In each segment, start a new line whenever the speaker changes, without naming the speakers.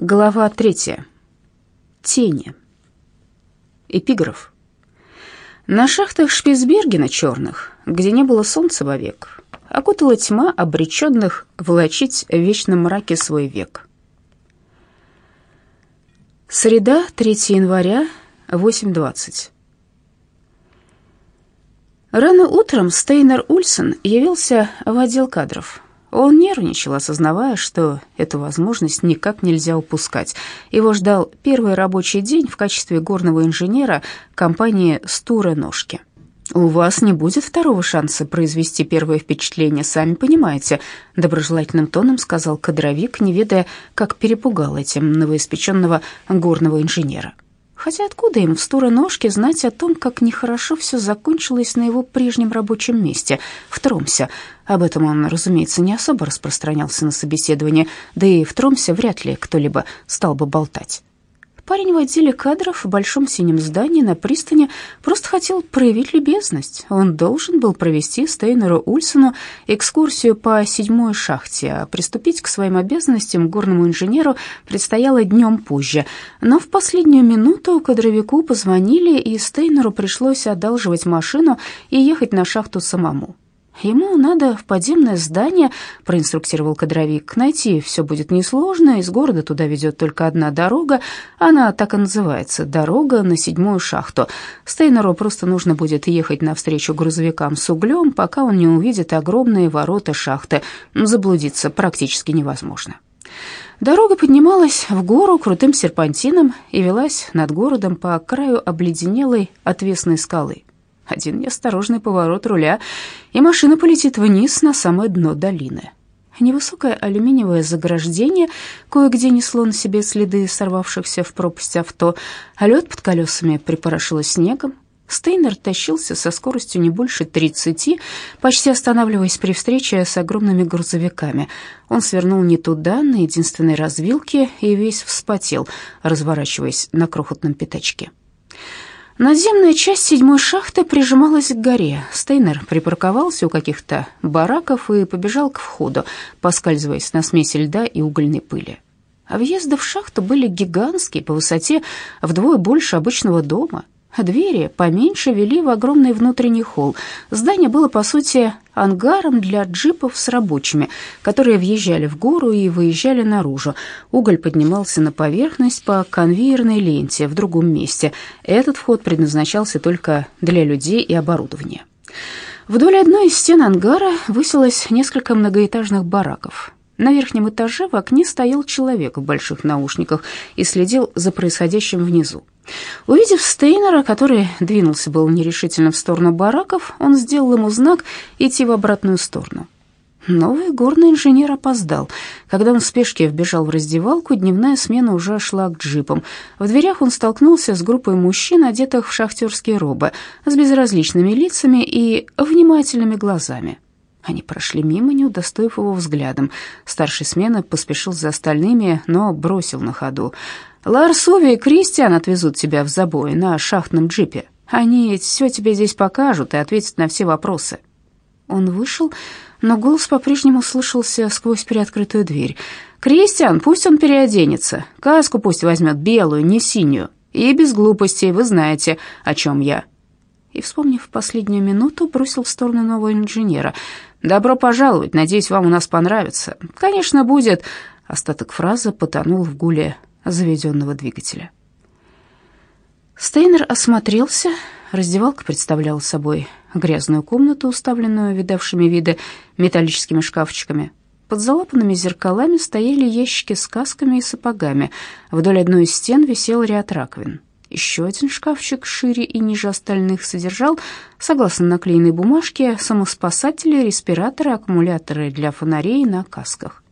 Глава третья. Тени. Эпиграф. На шахтах Шпицбергена черных, где не было солнца вовек, окутала тьма обреченных волочить в вечном мраке свой век. Среда, 3 января, 8.20. Рано утром Стейнер Ульсен явился в отдел кадров. Он нервничал, осознавая, что эту возможность никак нельзя упускать. Его ждал первый рабочий день в качестве горного инженера компании «Стуры Ножки». «У вас не будет второго шанса произвести первое впечатление, сами понимаете», доброжелательным тоном сказал кадровик, не ведая, как перепугал этим новоиспеченного горного инженера. Хотя откуда им в Стуроножке знать о том, как нехорошо все закончилось на его прежнем рабочем месте, в Тромсе? Об этом он, разумеется, не особо распространялся на собеседовании, да и в Тромсе вряд ли кто-либо стал бы болтать. Парень в отделе кадров в большом синем здании на пристани просто хотел проявить любезность. Он должен был провести Стейнеру Ульсону экскурсию по седьмой шахте, а приступить к своим обязанностям горному инженеру предстояло днем позже. Но в последнюю минуту кадровику позвонили, и Стейнеру пришлось одалживать машину и ехать на шахту самому. Ему надо в подземное здание, проинструктировал кадровик. Найти все будет несложно, из города туда ведет только одна дорога, она так и называется дорога на седьмую шахту. Стейнеру просто нужно будет ехать навстречу грузовикам с углем, пока он не увидит огромные ворота шахты. Заблудиться практически невозможно. Дорога поднималась в гору крутым серпантином и велась над городом по краю обледенелой отвесной скалы. Один неосторожный поворот руля, и машина полетит вниз на самое дно долины. Невысокое алюминиевое заграждение кое-где несло на себе следы сорвавшихся в пропасть авто, а лед под колесами припорошило снегом. Стейнер тащился со скоростью не больше 30, почти останавливаясь при встрече с огромными грузовиками. Он свернул не туда, на единственной развилке, и весь вспотел, разворачиваясь на крохотном пятачке. Надземная часть седьмой шахты прижималась к горе. Стейнер припарковался у каких-то бараков и побежал к входу, поскальзываясь на смеси льда и угольной пыли. А въезды в шахту были гигантские, по высоте вдвое больше обычного дома — Двери поменьше вели в огромный внутренний холл. Здание было, по сути, ангаром для джипов с рабочими, которые въезжали в гору и выезжали наружу. Уголь поднимался на поверхность по конвейерной ленте в другом месте. Этот вход предназначался только для людей и оборудования. Вдоль одной из стен ангара высилось несколько многоэтажных бараков. На верхнем этаже в окне стоял человек в больших наушниках и следил за происходящим внизу. Увидев Стейнера, который двинулся был нерешительно в сторону бараков, он сделал ему знак идти в обратную сторону. Новый горный инженер опоздал. Когда он в спешке вбежал в раздевалку, дневная смена уже шла к джипам. В дверях он столкнулся с группой мужчин, одетых в шахтерские робы, с безразличными лицами и внимательными глазами. Они прошли мимо, не удостоив его взглядом. Старший смена поспешил за остальными, но бросил на ходу. Ларс Ови и Кристиан отвезут тебя в забой на шахтном джипе. Они все тебе здесь покажут и ответят на все вопросы». Он вышел, но голос по-прежнему слышался сквозь приоткрытую дверь. «Кристиан, пусть он переоденется. Каску пусть возьмет белую, не синюю. И без глупостей, вы знаете, о чем я». И, вспомнив последнюю минуту, бросил в сторону нового инженера. «Добро пожаловать, надеюсь, вам у нас понравится. Конечно, будет...» Остаток фразы потонул в гуле заведенного двигателя. Стейнер осмотрелся. Раздевалка представляла собой грязную комнату, уставленную видавшими виды металлическими шкафчиками. Под залапанными зеркалами стояли ящики с касками и сапогами. Вдоль одной из стен висел ряд раковин. Еще один шкафчик шире и ниже остальных содержал, согласно наклеенной бумажке, самоспасатели, респираторы, аккумуляторы для фонарей на касках.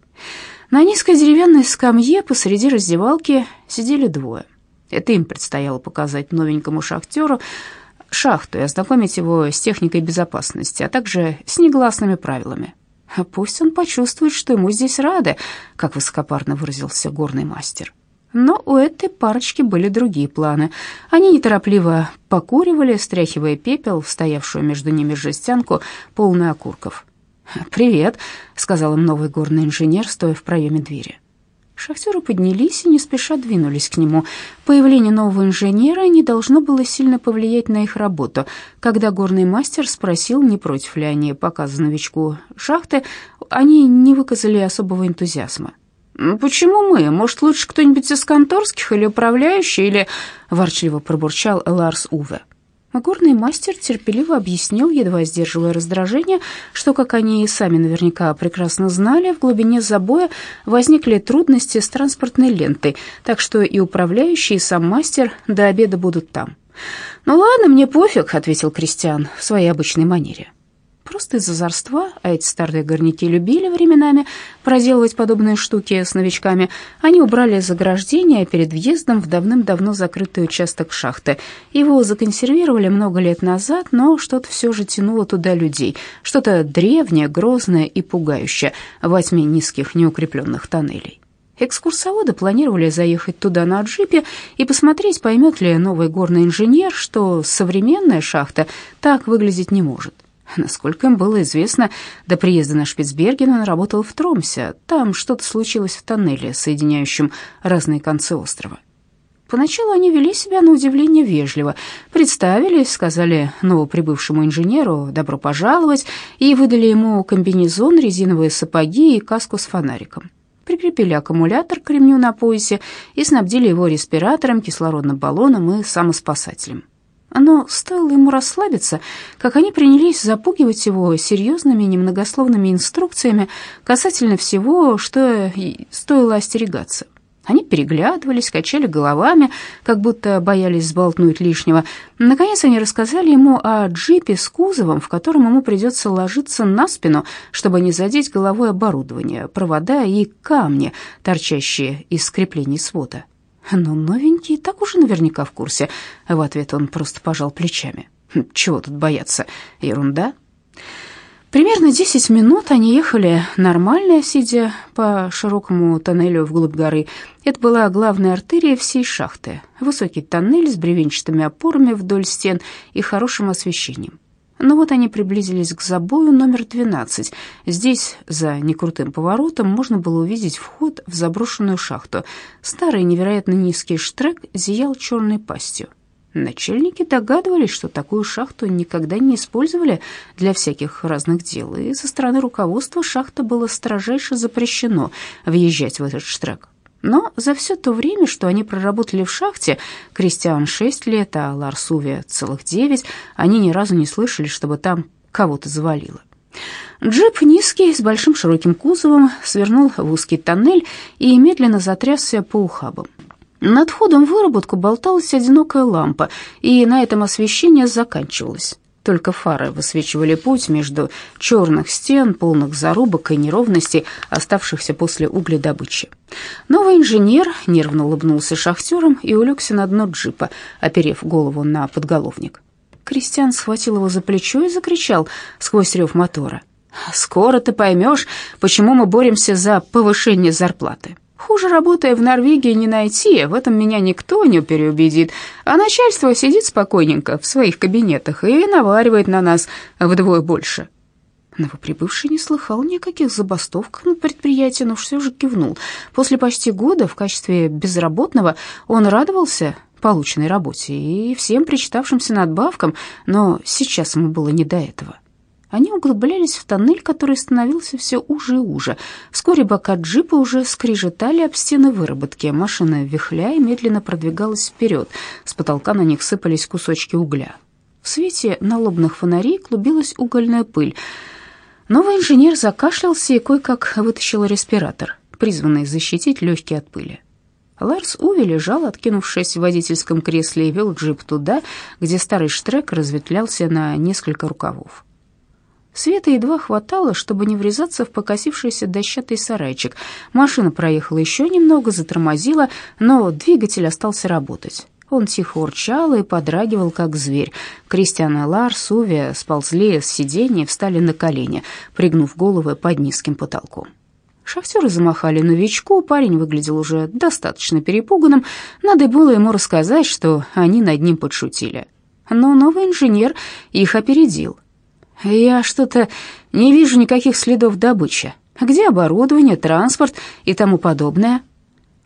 На низкой деревянной скамье посреди раздевалки сидели двое. Это им предстояло показать новенькому шахтеру шахту и ознакомить его с техникой безопасности, а также с негласными правилами. А пусть он почувствует, что ему здесь рады, как высокопарно выразился горный мастер. Но у этой парочки были другие планы. Они неторопливо покуривали, стряхивая пепел в стоявшую между ними жестянку, полную окурков. «Привет», — сказал им новый горный инженер, стоя в проеме двери. Шахтеры поднялись и не спеша двинулись к нему. Появление нового инженера не должно было сильно повлиять на их работу. Когда горный мастер спросил, не против ли они показа новичку шахты, они не выказали особого энтузиазма. «Почему мы? Может, лучше кто-нибудь из конторских или управляющий, или...» — ворчливо пробурчал Ларс Уве. Горный мастер терпеливо объяснил, едва сдерживая раздражение, что, как они и сами наверняка прекрасно знали, в глубине забоя возникли трудности с транспортной лентой, так что и управляющий, и сам мастер до обеда будут там. «Ну ладно, мне пофиг», — ответил Кристиан в своей обычной манере. Просто из озорства, а эти старые горняки любили временами проделывать подобные штуки с новичками, они убрали заграждение перед въездом в давным-давно закрытый участок шахты. Его законсервировали много лет назад, но что-то все же тянуло туда людей, что-то древнее, грозное и пугающее во тьме низких неукрепленных тоннелей. Экскурсоводы планировали заехать туда на джипе и посмотреть, поймет ли новый горный инженер, что современная шахта так выглядеть не может. Насколько им было известно, до приезда на Шпицберген он работал в Тромсе. Там что-то случилось в тоннеле, соединяющем разные концы острова. Поначалу они вели себя на удивление вежливо, представились, сказали новоприбывшему инженеру «добро пожаловать» и выдали ему комбинезон, резиновые сапоги и каску с фонариком. Прикрепили аккумулятор к ремню на поясе и снабдили его респиратором, кислородным баллоном и самоспасателем. Но стоило ему расслабиться, как они принялись запугивать его серьезными немногословными инструкциями касательно всего, что стоило остерегаться. Они переглядывались, качали головами, как будто боялись сболтнуть лишнего. Наконец они рассказали ему о джипе с кузовом, в котором ему придется ложиться на спину, чтобы не задеть головой оборудование, провода и камни, торчащие из скреплений свода. Но новенький так уже наверняка в курсе. В ответ он просто пожал плечами. Хм, чего тут бояться? Ерунда. Примерно 10 минут они ехали нормально, сидя по широкому тоннелю вглубь горы. Это была главная артерия всей шахты. Высокий тоннель с бревенчатыми опорами вдоль стен и хорошим освещением. Но вот они приблизились к забою номер 12. Здесь, за некрутым поворотом, можно было увидеть вход в заброшенную шахту. Старый невероятно низкий штрек зиял черной пастью. Начальники догадывались, что такую шахту никогда не использовали для всяких разных дел, и со стороны руководства шахта было строжайше запрещено въезжать в этот штрек. Но за все то время, что они проработали в шахте, Кристиан шесть лет, а Ларс Уве целых девять, они ни разу не слышали, чтобы там кого-то завалило. Джип низкий, с большим широким кузовом, свернул в узкий тоннель и медленно затрясся по ухабам. Над входом в выработку болталась одинокая лампа, и на этом освещение заканчивалось. Только фары высвечивали путь между черных стен, полных зарубок и неровностей, оставшихся после угледобычи. Новый инженер нервно улыбнулся шахтерам и улегся на дно джипа, оперев голову на подголовник. Кристиан схватил его за плечо и закричал сквозь рев мотора. «Скоро ты поймешь, почему мы боремся за повышение зарплаты». Хуже работы в Норвегии не найти, в этом меня никто не переубедит. А начальство сидит спокойненько в своих кабинетах и наваривает на нас вдвое больше. Новоприбывший не слыхал никаких забастовок на предприятии, но все же кивнул. После почти года в качестве безработного он радовался полученной работе и всем причитавшимся надбавкам, но сейчас ему было не до этого. Они углублялись в тоннель, который становился все уже и уже. Вскоре бока джипа уже скрежетали об стены выработки. Машина, вихляя, медленно продвигалась вперед. С потолка на них сыпались кусочки угля. В свете налобных фонарей клубилась угольная пыль. Новый инженер закашлялся и кое-как вытащил респиратор, призванный защитить легкие от пыли. Ларс Уви лежал, откинувшись в водительском кресле, и вел джип туда, где старый штрек разветвлялся на несколько рукавов. Света едва хватало, чтобы не врезаться в покосившийся дощатый сарайчик. Машина проехала еще немного, затормозила, но двигатель остался работать. Он тихо урчал и подрагивал, как зверь. Кристиан и Ларс, Уви сползли с сиденья и встали на колени, пригнув головы под низким потолком. Шахтеры замахали новичку, парень выглядел уже достаточно перепуганным. Надо было ему рассказать, что они над ним подшутили. Но новый инженер их опередил. Я что-то не вижу никаких следов добычи. Где оборудование, транспорт и тому подобное?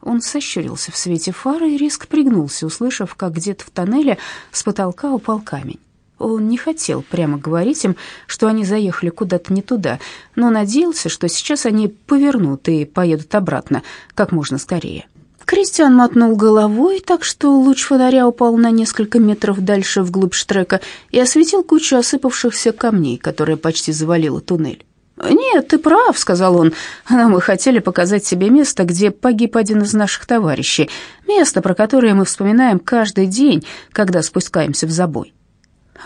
Он сощурился в свете фары и резко пригнулся, услышав, как где-то в тоннеле с потолка упал камень. Он не хотел прямо говорить им, что они заехали куда-то не туда, но надеялся, что сейчас они повернут и поедут обратно как можно скорее. Кристиан мотнул головой, так что луч фонаря упал на несколько метров дальше вглубь штрека и осветил кучу осыпавшихся камней, которая почти завалила туннель. «Нет, ты прав», — сказал он, — «но мы хотели показать себе место, где погиб один из наших товарищей, место, про которое мы вспоминаем каждый день, когда спускаемся в забой».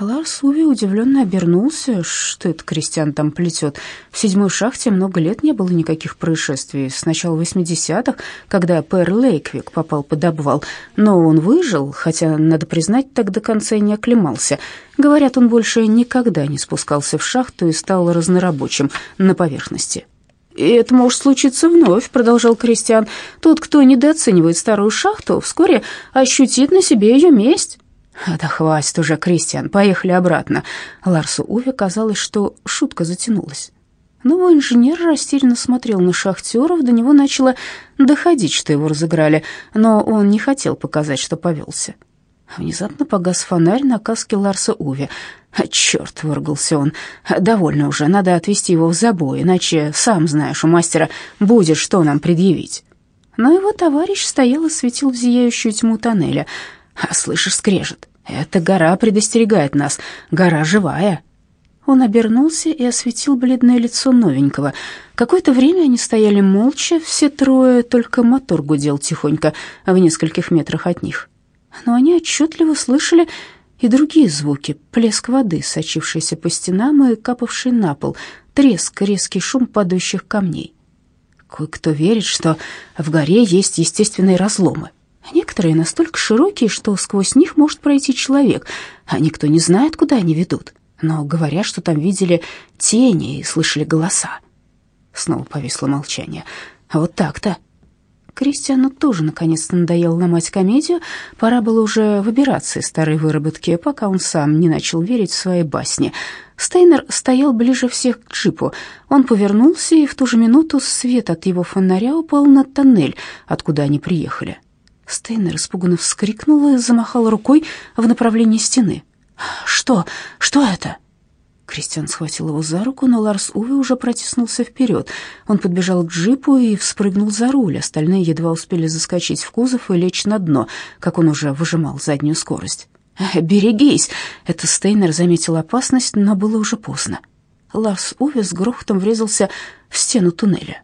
Ларс Уви удивленно обернулся. Что это Кристиан там плетет? В седьмой шахте много лет не было никаких происшествий. С начала 80-х, когда Пэр Лейквик попал под обвал. Но он выжил, хотя, надо признать, так до конца и не оклемался. Говорят, он больше никогда не спускался в шахту и стал разнорабочим на поверхности. «И это может случиться вновь», — продолжал Кристиан. «Тот, кто недооценивает старую шахту, вскоре ощутит на себе ее месть». «Да хватит уже, Кристиан, поехали обратно». Ларсу Уве казалось, что шутка затянулась. Новый инженер растерянно смотрел на шахтеров, до него начало доходить, что его разыграли, но он не хотел показать, что повелся. Внезапно погас фонарь на каске Ларса Уве. «Черт!» — выругался он. «Довольно уже, надо отвезти его в забой, иначе, сам знаешь, у мастера будет что нам предъявить». Но его товарищ стоял и светил в зияющую тьму тоннеля — а слышишь, скрежет. Эта гора предостерегает нас. Гора живая. Он обернулся и осветил бледное лицо новенького. Какое-то время они стояли молча, все трое, только мотор гудел тихонько в нескольких метрах от них. Но они отчетливо слышали и другие звуки: плеск воды, сочившийся по стенам и капавший на пол, треск, резкий шум падающих камней. Кое-кто верит, что в горе есть естественные разломы, Некоторые настолько широкие, что сквозь них может пройти человек, а никто не знает, куда они ведут. Но говорят, что там видели тени и слышали голоса. Снова повисло молчание. А вот так-то. Кристиану тоже наконец-то надоело ломать комедию. Пора было уже выбираться из старой выработки, пока он сам не начал верить в свои басни. Стейнер стоял ближе всех к джипу. Он повернулся, и в ту же минуту свет от его фонаря упал на тоннель, откуда они приехали. Стейнер испуганно вскрикнула и замахала рукой в направлении стены. «Что? Что это?» Кристиан схватил его за руку, но Ларс Уви уже протиснулся вперед. Он подбежал к джипу и вспрыгнул за руль. Остальные едва успели заскочить в кузов и лечь на дно, как он уже выжимал заднюю скорость. «Берегись!» Это Стейнер заметил опасность, но было уже поздно. Ларс Уви с грохотом врезался в стену туннеля.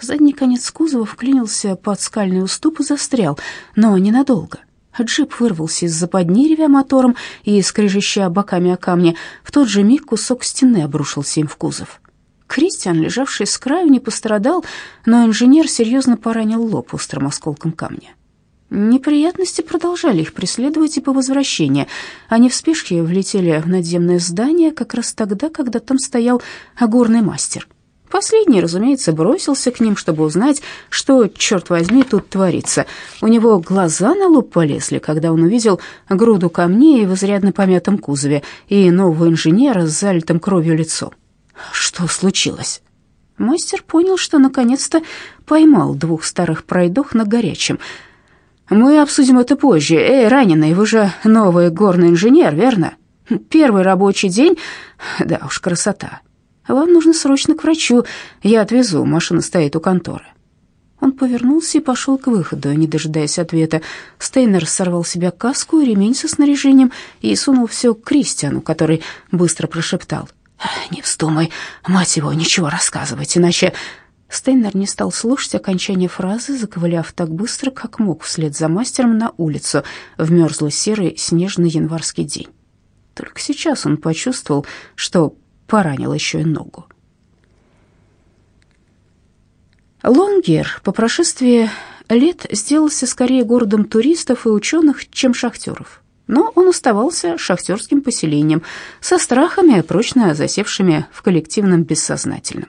Задний конец кузова вклинился под скальный уступ и застрял, но ненадолго. Джип вырвался из западни, ревя мотором и скрежеща боками о камни. В тот же миг кусок стены обрушился им в кузов. Кристиан, лежавший с краю, не пострадал, но инженер серьезно поранил лоб острым осколком камня. Неприятности продолжали их преследовать и по возвращении. Они в спешке влетели в надземное здание как раз тогда, когда там стоял горный мастер — Последний, разумеется, бросился к ним, чтобы узнать, что, черт возьми, тут творится. У него глаза на лоб полезли, когда он увидел груду камней в изрядно помятом кузове и нового инженера с залитым кровью лицом. Что случилось? Мастер понял, что наконец-то поймал двух старых пройдох на горячем. «Мы обсудим это позже. Эй, раненый, вы же новый горный инженер, верно? Первый рабочий день? Да уж, красота. Вам нужно срочно к врачу. Я отвезу, машина стоит у конторы». Он повернулся и пошел к выходу, не дожидаясь ответа. Стейнер сорвал с себя каску и ремень со снаряжением и сунул все к Кристиану, который быстро прошептал. «Не вздумай, мать его, ничего рассказывать, иначе...» Стейнер не стал слушать окончание фразы, заковыляв так быстро, как мог, вслед за мастером на улицу в мерзло-серый снежный январский день. Только сейчас он почувствовал, что поранил еще и ногу. Лонгер по прошествии лет сделался скорее городом туристов и ученых, чем шахтеров. Но он оставался шахтерским поселением, со страхами, прочно засевшими в коллективном бессознательном.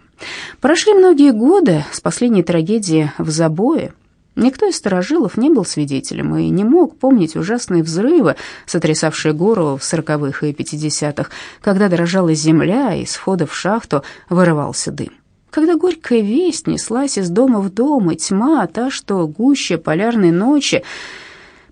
Прошли многие годы с последней трагедии в Забое, Никто из старожилов не был свидетелем и не мог помнить ужасные взрывы, сотрясавшие гору в сороковых и пятидесятых, когда дрожала земля, и из входа в шахту вырывался дым. когда горькая весть неслась из дома в дом, и тьма, та, что гуще полярной ночи,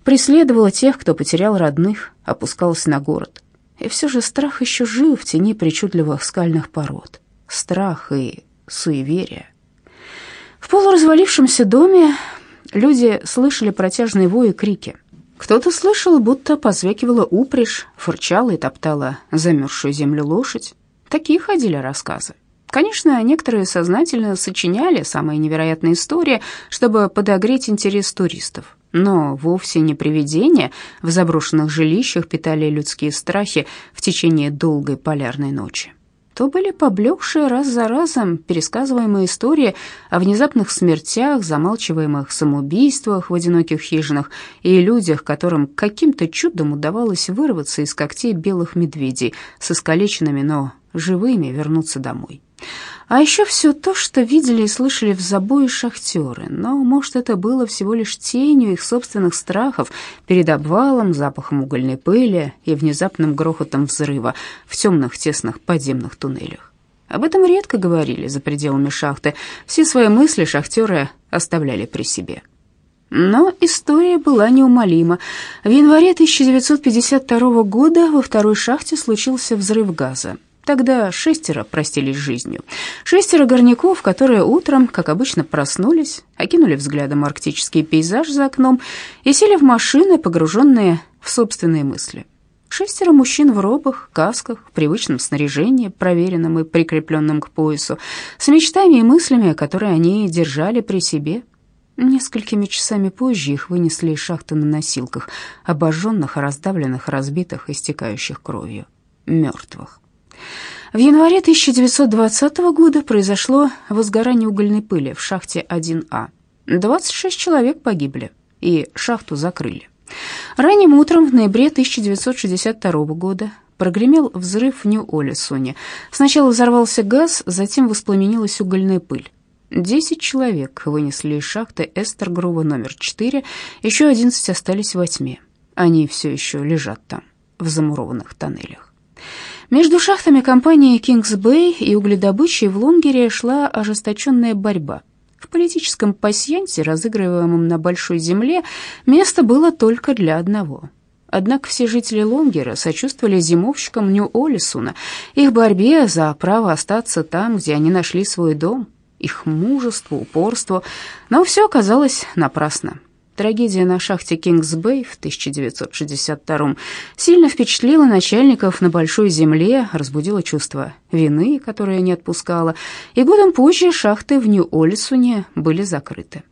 преследовала тех, кто потерял родных, опускалась на город. И все же страх еще жил в тени причудливых скальных пород. Страх и суеверие. В полуразвалившемся доме люди слышали протяжные вои и крики. Кто-то слышал, будто позвякивала упряжь, фырчала и топтала замерзшую землю лошадь. Такие ходили рассказы. Конечно, некоторые сознательно сочиняли самые невероятные истории, чтобы подогреть интерес туристов. Но вовсе не привидения в заброшенных жилищах питали людские страхи в течение долгой полярной ночи то были поблекшие раз за разом пересказываемые истории о внезапных смертях, замалчиваемых самоубийствах в одиноких хижинах и людях, которым каким-то чудом удавалось вырваться из когтей белых медведей с искалеченными, но живыми вернуться домой. А еще все то, что видели и слышали в забое шахтеры, но, может, это было всего лишь тенью их собственных страхов перед обвалом, запахом угольной пыли и внезапным грохотом взрыва в темных тесных подземных туннелях. Об этом редко говорили за пределами шахты, все свои мысли шахтеры оставляли при себе. Но история была неумолима. В январе 1952 года во второй шахте случился взрыв газа. Тогда шестеро простились жизнью. Шестеро горняков, которые утром, как обычно, проснулись, окинули взглядом арктический пейзаж за окном и сели в машины, погруженные в собственные мысли. Шестеро мужчин в робах, касках, в привычном снаряжении, проверенном и прикрепленном к поясу, с мечтами и мыслями, которые они держали при себе. Несколькими часами позже их вынесли из шахты на носилках, обожженных, раздавленных, разбитых, истекающих кровью, мертвых. В январе 1920 года произошло возгорание угольной пыли в шахте 1А. 26 человек погибли, и шахту закрыли. Ранним утром в ноябре 1962 года прогремел взрыв в Нью-Олесоне. Сначала взорвался газ, затем воспламенилась угольная пыль. Десять человек вынесли из шахты Эстергрова номер 4, еще 11 остались во тьме. Они все еще лежат там, в замурованных тоннелях. Между шахтами компании Кингс Бэй и угледобычей в Лонгере шла ожесточенная борьба. В политическом пасьянсе, разыгрываемом на Большой Земле, место было только для одного. Однако все жители Лонгера сочувствовали зимовщикам Нью-Олисуна, их борьбе за право остаться там, где они нашли свой дом, их мужеству, упорству, но все оказалось напрасно. Трагедия на шахте Кингс-Бэй в 1962 сильно впечатлила начальников на Большой Земле, разбудила чувство вины, которое не отпускало, и годом позже шахты в Нью-Олисуне были закрыты.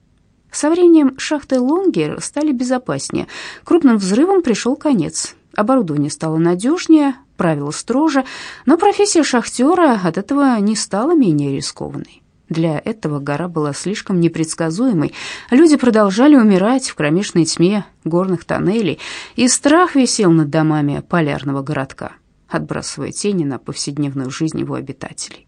Со временем шахты Лонгер стали безопаснее, крупным взрывом пришел конец. Оборудование стало надежнее, правила строже, но профессия шахтера от этого не стала менее рискованной. Для этого гора была слишком непредсказуемой. Люди продолжали умирать в кромешной тьме горных тоннелей, и страх висел над домами полярного городка, отбрасывая тени на повседневную жизнь его обитателей.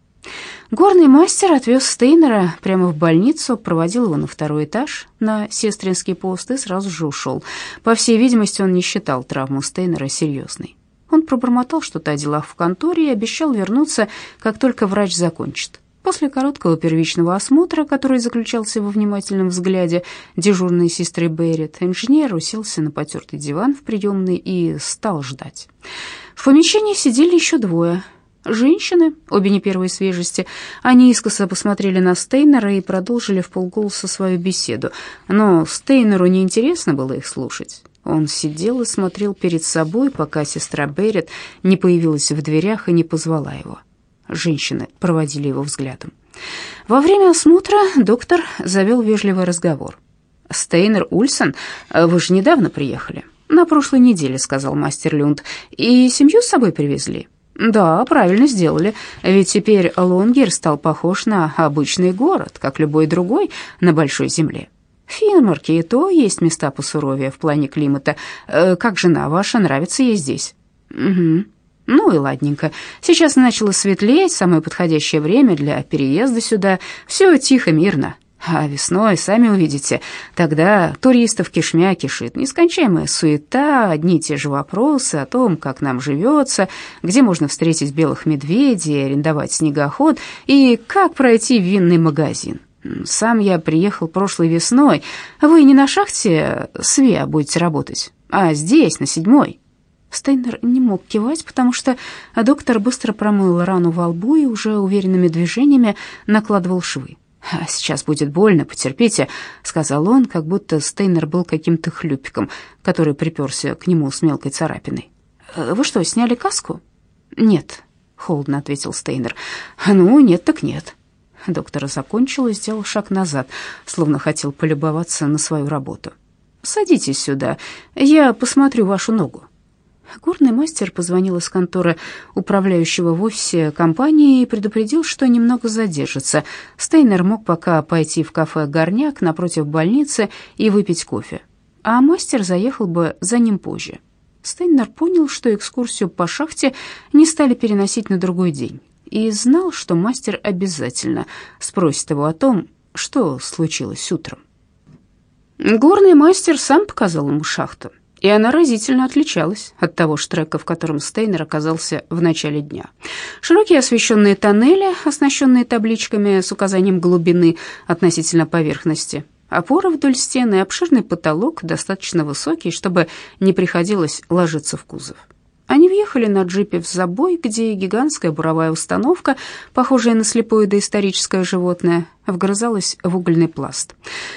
Горный мастер отвез Стейнера прямо в больницу, проводил его на второй этаж, на сестринский пост и сразу же ушел. По всей видимости, он не считал травму Стейнера серьезной. Он пробормотал что-то о делах в конторе и обещал вернуться, как только врач закончит. После короткого первичного осмотра, который заключался во внимательном взгляде дежурной сестры Беррит, инженер уселся на потертый диван в приемной и стал ждать. В помещении сидели еще двое. Женщины, обе не первой свежести, они искоса посмотрели на Стейнера и продолжили в полголоса свою беседу, но Стейнеру неинтересно было их слушать. Он сидел и смотрел перед собой, пока сестра Беррит не появилась в дверях и не позвала его. Женщины проводили его взглядом. Во время осмотра доктор завел вежливый разговор. «Стейнер Ульсон, вы же недавно приехали?» «На прошлой неделе», — сказал мастер Люнд. «И семью с собой привезли?» «Да, правильно сделали, ведь теперь Лонгер стал похож на обычный город, как любой другой на Большой Земле. В и то есть места посуровее в плане климата. Э, как жена ваша, нравится ей здесь?» «Угу», ну и ладненько. Сейчас начало светлеть, самое подходящее время для переезда сюда. Все тихо, мирно. А весной, сами увидите, тогда туристов кишмя кишит, нескончаемая суета, одни и те же вопросы о том, как нам живется, где можно встретить белых медведей, арендовать снегоход и как пройти винный магазин. Сам я приехал прошлой весной. Вы не на шахте Свеа будете работать, а здесь, на седьмой. Стейнер не мог кивать, потому что доктор быстро промыл рану во лбу и уже уверенными движениями накладывал швы. «А «Сейчас будет больно, потерпите», — сказал он, как будто Стейнер был каким-то хлюпиком, который приперся к нему с мелкой царапиной. «Э, «Вы что, сняли каску?» «Нет», — холодно ответил Стейнер. «Ну, нет так нет». Доктор закончил и сделал шаг назад, словно хотел полюбоваться на свою работу. «Садитесь сюда, я посмотрю вашу ногу». Горный мастер позвонил из конторы управляющего в офисе компании и предупредил, что немного задержится. Стейнер мог пока пойти в кафе «Горняк» напротив больницы и выпить кофе, а мастер заехал бы за ним позже. Стейнер понял, что экскурсию по шахте не стали переносить на другой день, и знал, что мастер обязательно спросит его о том, что случилось утром. Горный мастер сам показал ему шахту и она разительно отличалась от того штрека, в котором Стейнер оказался в начале дня. Широкие освещенные тоннели, оснащенные табличками с указанием глубины относительно поверхности, опора вдоль стены и обширный потолок, достаточно высокий, чтобы не приходилось ложиться в кузов. Они въехали на джипе в забой, где гигантская буровая установка, похожая на слепое доисторическое животное, вгрызалась в угольный пласт.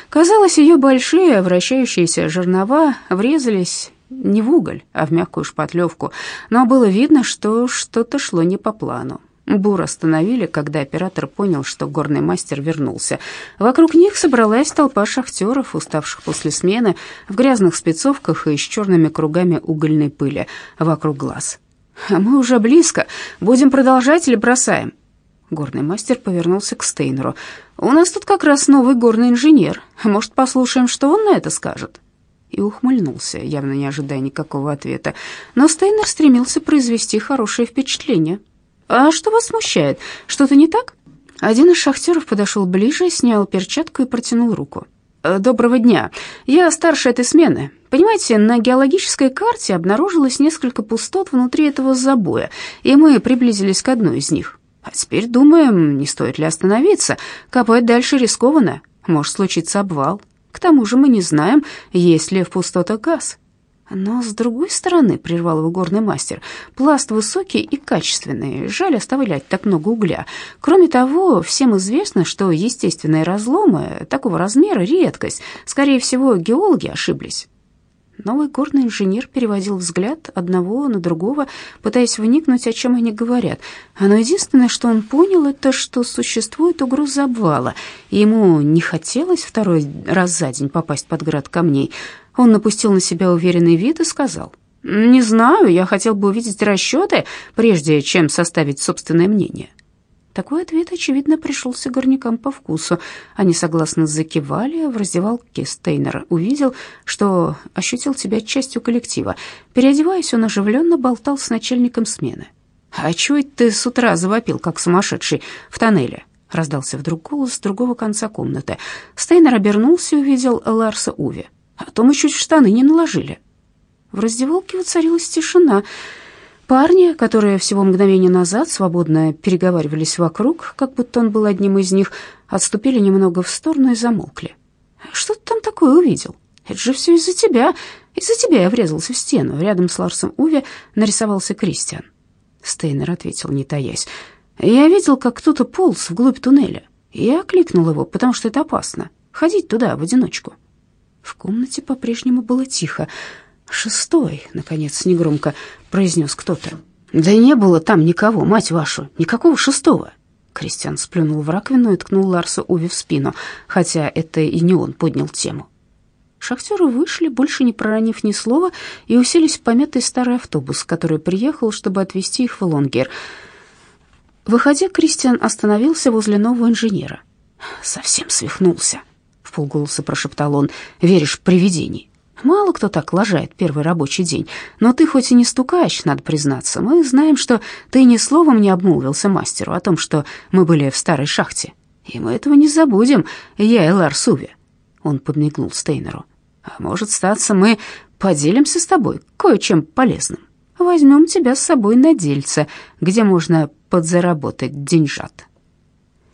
Казалось, ее большие вращающиеся жернова врезались не в уголь, а в мягкую шпатлевку, но было видно, что что-то шло не по плану. Бур остановили, когда оператор понял, что горный мастер вернулся. Вокруг них собралась толпа шахтеров, уставших после смены, в грязных спецовках и с черными кругами угольной пыли вокруг глаз. «Мы уже близко. Будем продолжать или бросаем?» Горный мастер повернулся к Стейнеру. «У нас тут как раз новый горный инженер. Может, послушаем, что он на это скажет?» И ухмыльнулся, явно не ожидая никакого ответа. Но Стейнер стремился произвести хорошее впечатление. «А что вас смущает? Что-то не так?» Один из шахтеров подошел ближе, снял перчатку и протянул руку. «Э, «Доброго дня. Я старше этой смены. Понимаете, на геологической карте обнаружилось несколько пустот внутри этого забоя, и мы приблизились к одной из них. А теперь думаем, не стоит ли остановиться. Копать дальше рискованно. Может случиться обвал. К тому же мы не знаем, есть ли в пустотах газ. Но с другой стороны, прервал его горный мастер, пласт высокий и качественный, жаль оставлять так много угля. Кроме того, всем известно, что естественные разломы такого размера — редкость. Скорее всего, геологи ошиблись. Новый горный инженер переводил взгляд одного на другого, пытаясь вникнуть, о чем они говорят. Но единственное, что он понял, это что существует угроза обвала, и ему не хотелось второй раз за день попасть под град камней. Он напустил на себя уверенный вид и сказал, «Не знаю, я хотел бы увидеть расчеты, прежде чем составить собственное мнение». Такой ответ, очевидно, пришелся горнякам по вкусу. Они согласно закивали, в раздевалке Стейнер увидел, что ощутил себя частью коллектива. Переодеваясь, он оживленно болтал с начальником смены. «А чего ты с утра завопил, как сумасшедший, в тоннеле?» Раздался вдруг голос с другого конца комнаты. Стейнер обернулся и увидел Ларса Уви. А то мы чуть в штаны не наложили. В раздевалке воцарилась тишина. Парни, которые всего мгновение назад свободно переговаривались вокруг, как будто он был одним из них, отступили немного в сторону и замолкли. «Что ты там такое увидел? Это же все из-за тебя. Из-за тебя я врезался в стену. Рядом с Ларсом Уви нарисовался Кристиан». Стейнер ответил, не таясь. «Я видел, как кто-то полз вглубь туннеля. Я окликнул его, потому что это опасно. Ходить туда в одиночку». В комнате по-прежнему было тихо. «Шестой», — наконец негромко произнес кто-то. «Да не было там никого, мать вашу, никакого шестого». Кристиан сплюнул в раковину и ткнул Ларса Уви в спину, хотя это и не он поднял тему. Шахтеры вышли, больше не проронив ни слова, и уселись в помятый старый автобус, который приехал, чтобы отвезти их в Лонгер. Выходя, Кристиан остановился возле нового инженера. «Совсем свихнулся», в полголоса прошептал он. Веришь в привидений? Мало кто так лажает первый рабочий день, но ты хоть и не стукаешь, надо признаться. Мы знаем, что ты ни словом не обмолвился мастеру о том, что мы были в старой шахте. И мы этого не забудем, я и Ларс Уви. Он подмигнул Стейнеру. А может, статься, мы поделимся с тобой кое-чем полезным. Возьмем тебя с собой на дельце, где можно подзаработать деньжат.